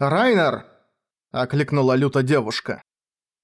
«Райнер!» – окликнула люто девушка.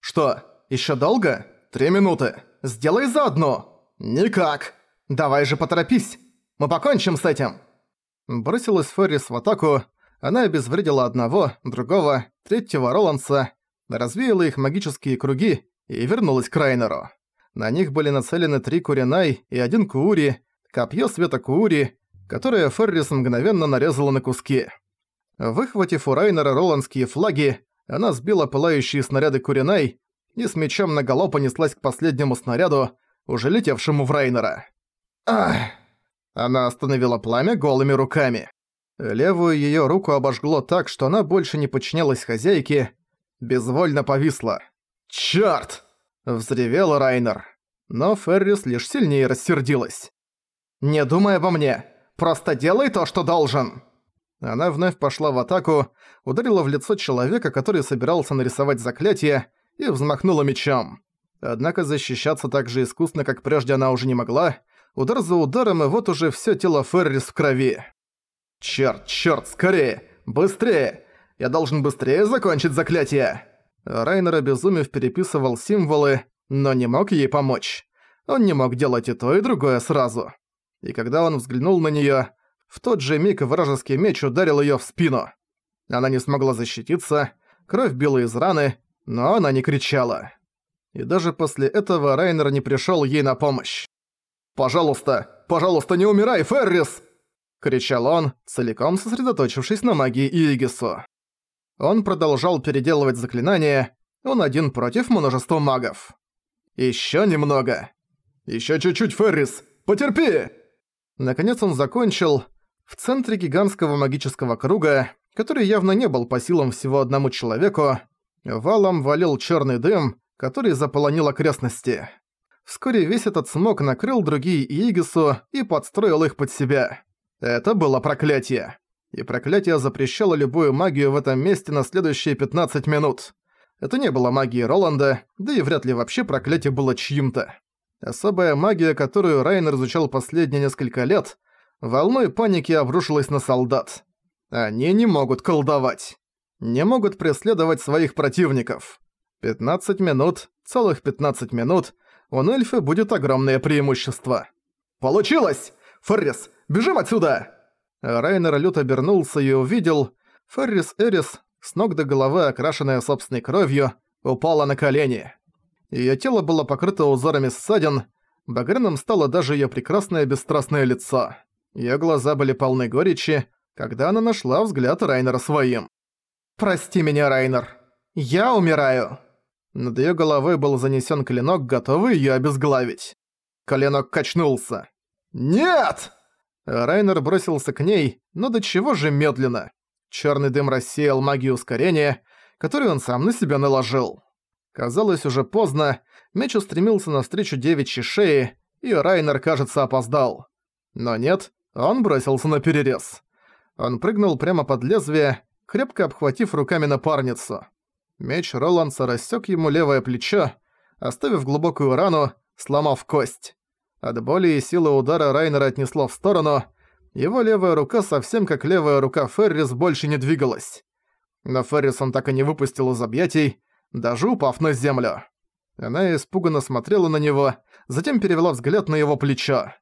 «Что, ещё долго? Три минуты. Сделай заодно!» «Никак! Давай же поторопись! Мы покончим с этим!» Бросилась Феррис в атаку, она обезвредила одного, другого, третьего Роланса, развеяла их магические круги и вернулась к Райнеру. На них были нацелены три Куринай и один Куури, копье света Куури, которое Феррис мгновенно нарезала на куски. Выхватив у Райнера роландские флаги, она сбила пылающие снаряды Куринай и с мечом наголо понеслась к последнему снаряду, уже летевшему в Райнера. Ах! Она остановила пламя голыми руками. Левую её руку обожгло так, что она больше не подчинялась хозяйке, безвольно повисла. «Чёрт!» – взревел Райнер. Но Феррис лишь сильнее рассердилась. «Не думай обо мне! Просто делай то, что должен!» Она вновь пошла в атаку, ударила в лицо человека, который собирался нарисовать заклятие, и взмахнула мечом. Однако защищаться так же искусно, как прежде она уже не могла. Удар за ударом, и вот уже всё тело Феррис в крови. «Чёрт, чёрт, скорее! Быстрее! Я должен быстрее закончить заклятие!» Райнер, обезумев, переписывал символы, но не мог ей помочь. Он не мог делать и то, и другое сразу. И когда он взглянул на неё, в тот же миг вражеский меч ударил её в спину. Она не смогла защититься, кровь била из раны, но она не кричала. И даже после этого Райнер не пришёл ей на помощь. «Пожалуйста, пожалуйста, не умирай, Феррис!» — кричал он, целиком сосредоточившись на магии Иегису. Он продолжал переделывать заклинания, он один против множества магов. «Ещё немного!» «Ещё чуть-чуть, Феррис! Потерпи!» Наконец он закончил. В центре гигантского магического круга, который явно не был по силам всего одному человеку, валом валил чёрный дым, который заполонил окрестности. Вскоре весь этот смог накрыл другие Иегису и подстроил их под себя. Это было проклятие. И проклятие запрещало любую магию в этом месте на следующие 15 минут. Это не было магией Роланда, да и вряд ли вообще проклятие было чьим-то. Особая магия, которую Райнер изучал последние несколько лет, волной паники обрушилась на солдат. Они не могут колдовать. Не могут преследовать своих противников. 15 минут, целых 15 минут, у Нельфы будет огромное преимущество. «Получилось! Феррис, Бежим отсюда!» Райнер люто обернулся и увидел, Феррис Эрис, с ног до головы окрашенная собственной кровью, упала на колени. Её тело было покрыто узорами ссадин, багряным стало даже её прекрасное бесстрастное лицо. Её глаза были полны горечи, когда она нашла взгляд Райнера своим. «Прости меня, Райнер. Я умираю!» Над её головой был занесён клинок, готовый её обезглавить. Коленок качнулся. «Нет!» Райнер бросился к ней, но до чего же медленно. Черный дым рассеял магию ускорения, которую он сам на себя наложил. Казалось, уже поздно, меч устремился навстречу девичьей шее, и Райнер, кажется, опоздал. Но нет, он бросился на перерез. Он прыгнул прямо под лезвие, крепко обхватив руками напарницу. Меч Роланса рассек ему левое плечо, оставив глубокую рану, сломав кость. От боли и силы удара Райнера отнесло в сторону. Его левая рука, совсем как левая рука Феррис, больше не двигалась. Но Феррис он так и не выпустил из объятий, даже упав на землю. Она испуганно смотрела на него, затем перевела взгляд на его плечо.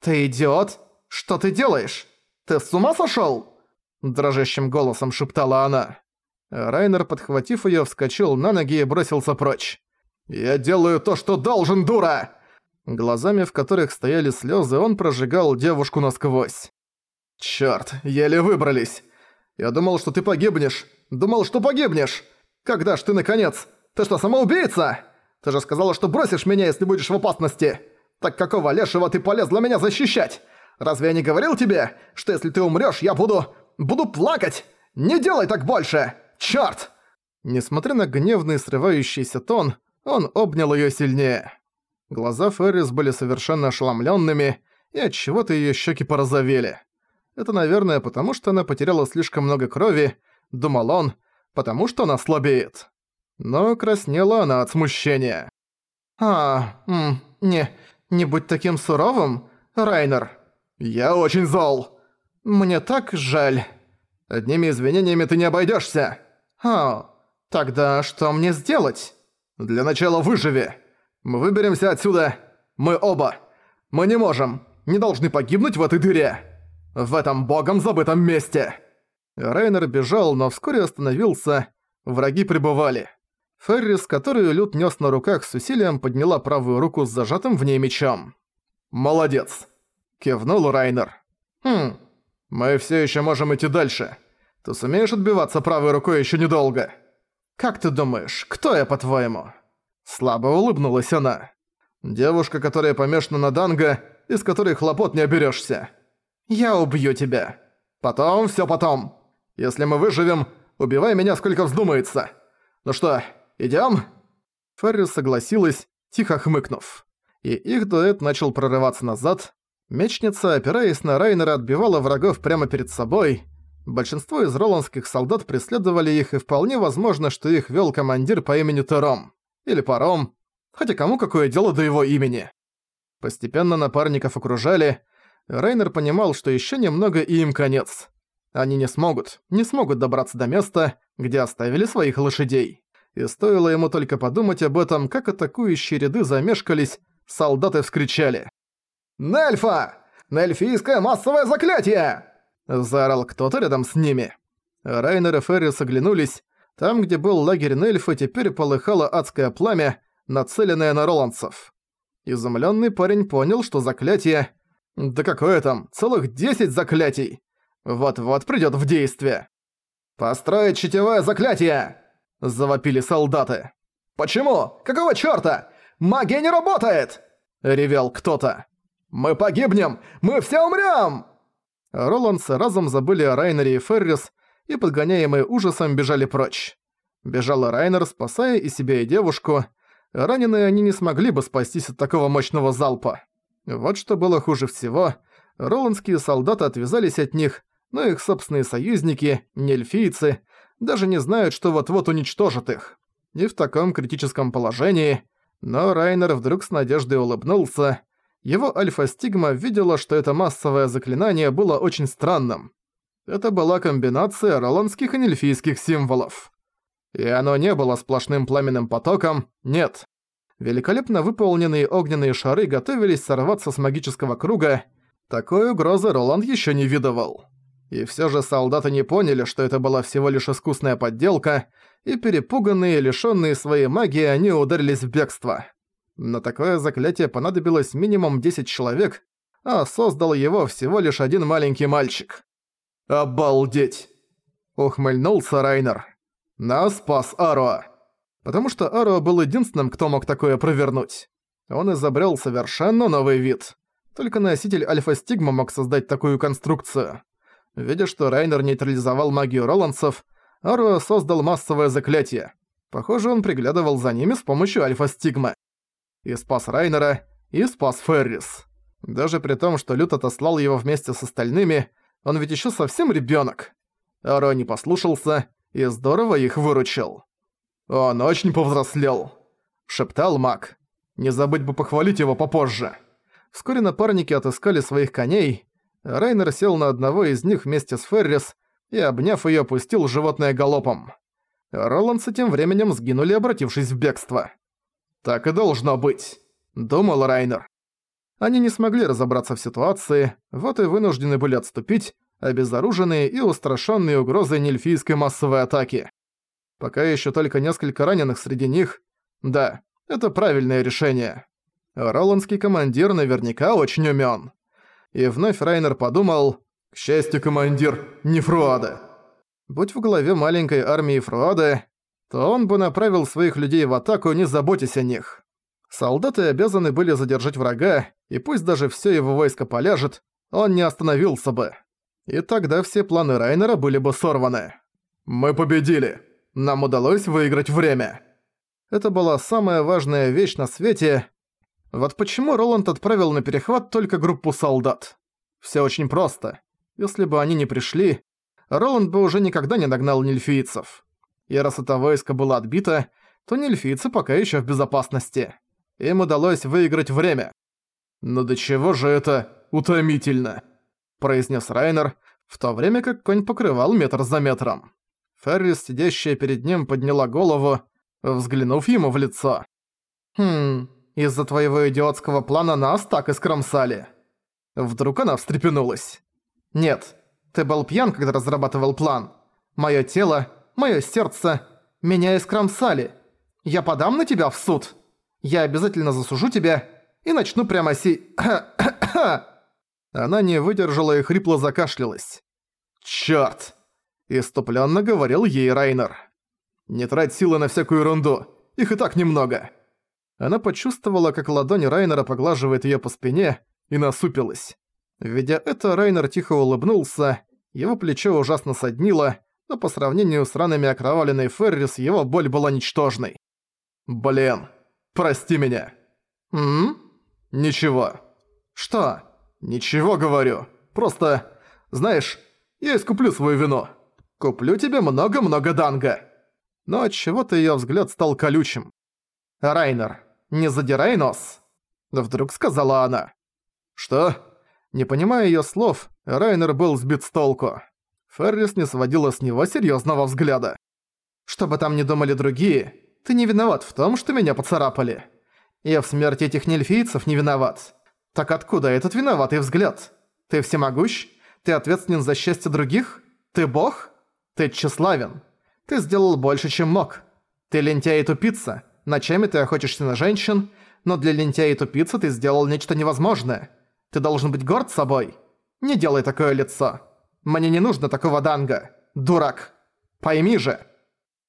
«Ты идиот? Что ты делаешь? Ты с ума сошёл?» Дрожащим голосом шептала она. Райнер, подхватив её, вскочил на ноги и бросился прочь. «Я делаю то, что должен, дура!» Глазами, в которых стояли слезы, он прожигал девушку насквозь. «Чёрт, еле выбрались! Я думал, что ты погибнешь! Думал, что погибнешь! Когда ж ты, наконец? Ты что, самоубийца? Ты же сказала, что бросишь меня, если будешь в опасности! Так какого лешего ты полезла меня защищать? Разве я не говорил тебе, что если ты умрёшь, я буду... буду плакать? Не делай так больше! Чёрт!» Несмотря на гневный срывающийся тон, он обнял её сильнее. Глаза Феррис были совершенно ошеломленными, и от чего то ее щеки порозовели. Это, наверное, потому что она потеряла слишком много крови, думал он, потому что она слабеет. Но краснела она от смущения. «А, м, не, не будь таким суровым, Райнер. Я очень зол. Мне так жаль». Одними извинениями ты не обойдешься. О, тогда что мне сделать? Для начала выживи. Мы выберемся отсюда. Мы оба. Мы не можем, не должны погибнуть в этой дыре. В этом богом забытом месте. Рейнер бежал, но вскоре остановился. Враги прибывали. Феррис, которую Люд нес на руках с усилием, подняла правую руку с зажатым в ней мечом. «Молодец!» – кивнул Райнер. «Хм, мы все еще можем идти дальше. Ты сумеешь отбиваться правой рукой еще недолго?» «Как ты думаешь, кто я, по-твоему?» Слабо улыбнулась она. «Девушка, которая помешана на Данго, из которой хлопот не оберешься. Я убью тебя. Потом, все потом. Если мы выживем, убивай меня сколько вздумается. Ну что, идем? Феррис согласилась, тихо хмыкнув. И их дуэт начал прорываться назад. Мечница, опираясь на Райнера, отбивала врагов прямо перед собой. Большинство из роландских солдат преследовали их, и вполне возможно, что их вел командир по имени Тером. Или Паром. Хотя кому какое дело до его имени. Постепенно напарников окружали. Райнер понимал, что еще немного и им конец. Они не смогут, не смогут добраться до места, где оставили своих лошадей. И стоило ему только подумать об этом, как атакующие ряды замешкались, солдаты вскричали. «Нельфа! Нельфийское массовое заклятие!» Заорал кто-то рядом с ними. Райнер и Феррис оглянулись. Там, где был лагерь Нельфа, теперь полыхало адское пламя, нацеленное на роландцев. Изумлённый парень понял, что заклятие... Да какое там, целых десять заклятий! Вот-вот придёт в действие. «Построить щитевое заклятие!» – завопили солдаты. «Почему? Какого чёрта? Магия не работает!» – ревел кто-то. «Мы погибнем! Мы все умрём!» Роландсы разом забыли о Райнере и Феррис и, подгоняемые ужасом, бежали прочь. Бежал Райнер, спасая и себя, и девушку. Раненые они не смогли бы спастись от такого мощного залпа. Вот что было хуже всего. Роландские солдаты отвязались от них, но их собственные союзники, нельфийцы, даже не знают, что вот-вот уничтожат их. И в таком критическом положении... Но Райнер вдруг с надеждой улыбнулся. Его альфа-стигма видела, что это массовое заклинание было очень странным. Это была комбинация роландских и нельфийских символов. И оно не было сплошным пламенным потоком, нет. Великолепно выполненные огненные шары готовились сорваться с магического круга. Такой угрозы Роланд еще не видывал. И все же солдаты не поняли, что это была всего лишь искусная подделка, и перепуганные, лишённые своей магии, они ударились в бегство. На такое заклятие понадобилось минимум 10 человек, а создал его всего лишь один маленький мальчик. «Обалдеть!» — ухмыльнулся Райнер. Нас спас Аруа. Потому что Аруа был единственным, кто мог такое провернуть. Он изобрел совершенно новый вид. Только носитель Альфа-Стигма мог создать такую конструкцию. Видя, что Райнер нейтрализовал магию Роландсов, Аруа создал массовое заклятие. Похоже, он приглядывал за ними с помощью Альфа-Стигмы. И спас Райнера, и спас Феррис. Даже при том, что Лют отослал его вместе с остальными, он ведь еще совсем ребенок. Аруа не послушался, и здорово их выручил. «Он очень повзрослел», — шептал маг. «Не забыть бы похвалить его попозже». Вскоре напарники отыскали своих коней. Райнер сел на одного из них вместе с Феррис и, обняв её, пустил животное галопом. Роландсы тем временем сгинули, обратившись в бегство. «Так и должно быть», — думал Райнер. Они не смогли разобраться в ситуации, вот и вынуждены были отступить, обезоруженные и устрашенные угрозой нельфийской массовой атаки. Пока еще только несколько раненых среди них. Да, это правильное решение. Роландский командир наверняка очень умён. И вновь Райнер подумал, к счастью, командир не Фруада. Будь в голове маленькой армии Фруада, то он бы направил своих людей в атаку, не заботясь о них. Солдаты обязаны были задержать врага, и пусть даже всё его войско поляжет, он не остановился бы и тогда все планы Райнера были бы сорваны. «Мы победили! Нам удалось выиграть время!» Это была самая важная вещь на свете. Вот почему Роланд отправил на перехват только группу солдат. Все очень просто. Если бы они не пришли, Роланд бы уже никогда не нагнал нельфийцев. И раз это войско было отбито, то нельфийцы пока еще в безопасности. Им удалось выиграть время. Но до чего же это утомительно? произнес Райнер, в то время как конь покрывал метр за метром. Феррис, сидящая перед ним, подняла голову, взглянув ему в лицо. «Хм, из-за твоего идиотского плана нас так и скромсали». Вдруг она встрепенулась. «Нет, ты был пьян, когда разрабатывал план. Моё тело, моё сердце, меня искромсали. Я подам на тебя в суд. Я обязательно засужу тебя и начну прямо си... Она не выдержала и хрипло закашлялась. «Чёрт!» – иступленно говорил ей Райнер. «Не трать силы на всякую ерунду, их и так немного». Она почувствовала, как ладонь Райнера поглаживает её по спине, и насупилась. Видя это, Райнер тихо улыбнулся, его плечо ужасно соднило, но по сравнению с ранами окровавленной Феррис его боль была ничтожной. «Блин, прости меня». «М? Ничего». «Что?» «Ничего, говорю. Просто, знаешь, я искуплю свою вину. Куплю тебе много-много данга». Но отчего-то её взгляд стал колючим. «Райнер, не задирай нос», — вдруг сказала она. «Что?» Не понимая её слов, Райнер был сбит с толку. Феррис не сводила с него серьёзного взгляда. «Что бы там ни думали другие, ты не виноват в том, что меня поцарапали. Я в смерти этих нельфийцев не виноват. Так откуда этот виноватый взгляд? Ты всемогущ? Ты ответственен за счастье других? Ты бог? Ты тщеславен. Ты сделал больше, чем мог. Ты лентяй и тупица. Ночами ты охотишься на женщин, но для лентяя и тупицы ты сделал нечто невозможное. Ты должен быть горд собой. Не делай такое лицо. Мне не нужно такого данга. Дурак. Пойми же.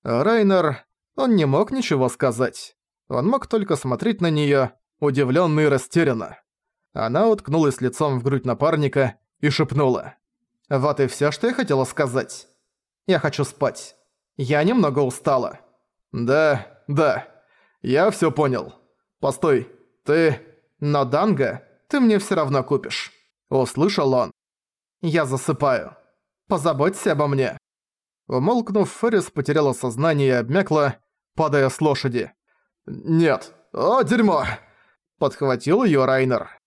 Райнер... Он не мог ничего сказать. Он мог только смотреть на неё, удивлённо и растерянно. Она уткнулась лицом в грудь напарника и шепнула. «Вот и всё, что я хотела сказать. Я хочу спать. Я немного устала». «Да, да. Я всё понял. Постой, ты... Но Данга ты мне всё равно купишь». Услышал он. «Я засыпаю. Позаботься обо мне». Умолкнув, Феррис потеряла сознание и обмякла, падая с лошади. «Нет! О, дерьмо!» Подхватил её Райнер.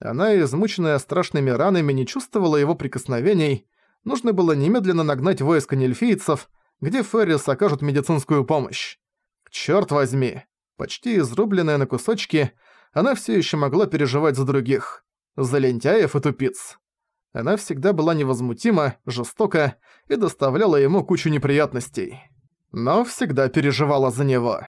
Она, измученная страшными ранами, не чувствовала его прикосновений. Нужно было немедленно нагнать войско нельфийцев, где Феррис окажут медицинскую помощь. Чёрт возьми! Почти изрубленная на кусочки, она всё ещё могла переживать за других. За лентяев и тупиц. Она всегда была невозмутима, жестока и доставляла ему кучу неприятностей. Но всегда переживала за него.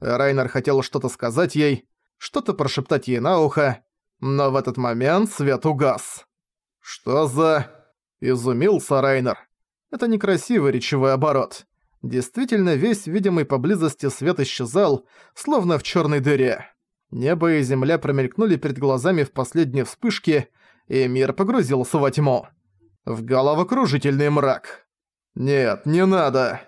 Райнер хотел что-то сказать ей, что-то прошептать ей на ухо, но в этот момент свет угас. «Что за...» – изумился Райнер. Это некрасивый речевой оборот. Действительно, весь видимый поблизости свет исчезал, словно в черной дыре. Небо и земля промелькнули перед глазами в последней вспышке, и мир погрузился во тьму. В головокружительный мрак. «Нет, не надо!»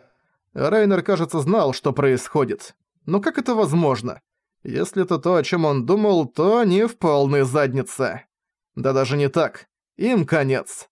Райнер, кажется, знал, что происходит. Но как это возможно? Если это то, о чем он думал, то они в полной заднице. Да даже не так. Им конец.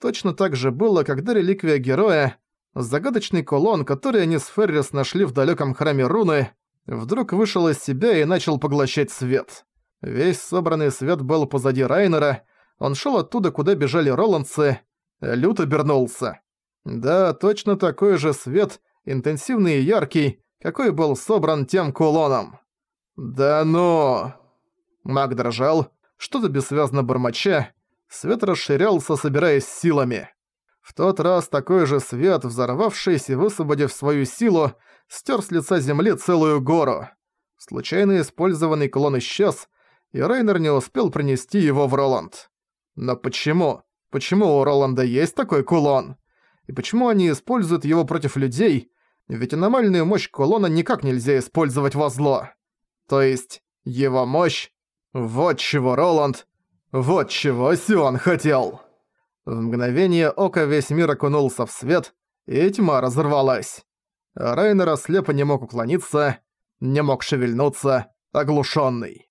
Точно так же было, когда реликвия героя, загадочный кулон, который они с Феррис нашли в далеком храме руны, вдруг вышел из себя и начал поглощать свет. Весь собранный свет был позади Райнера, он шел оттуда, куда бежали роландцы. Лют обернулся. Да, точно такой же свет, интенсивный и яркий, какой был собран тем кулоном. «Да ну!» Маг дрожал, что-то бессвязно бормоча, свет расширялся, собираясь силами. В тот раз такой же свет, взорвавшийся и высвободив свою силу, стер с лица земли целую гору. Случайно использованный клон исчез, и Рейнер не успел принести его в Роланд. Но почему? Почему у Роланда есть такой кулон? И почему они используют его против людей? Ведь аномальную мощь кулона никак нельзя использовать во зло. То есть, его мощь... Вот чего Роланд... Вот чего Сион хотел. В мгновение ока весь мир окунулся в свет, и тьма разорвалась. Райнер слепо не мог уклониться, не мог шевельнуться, оглушённый.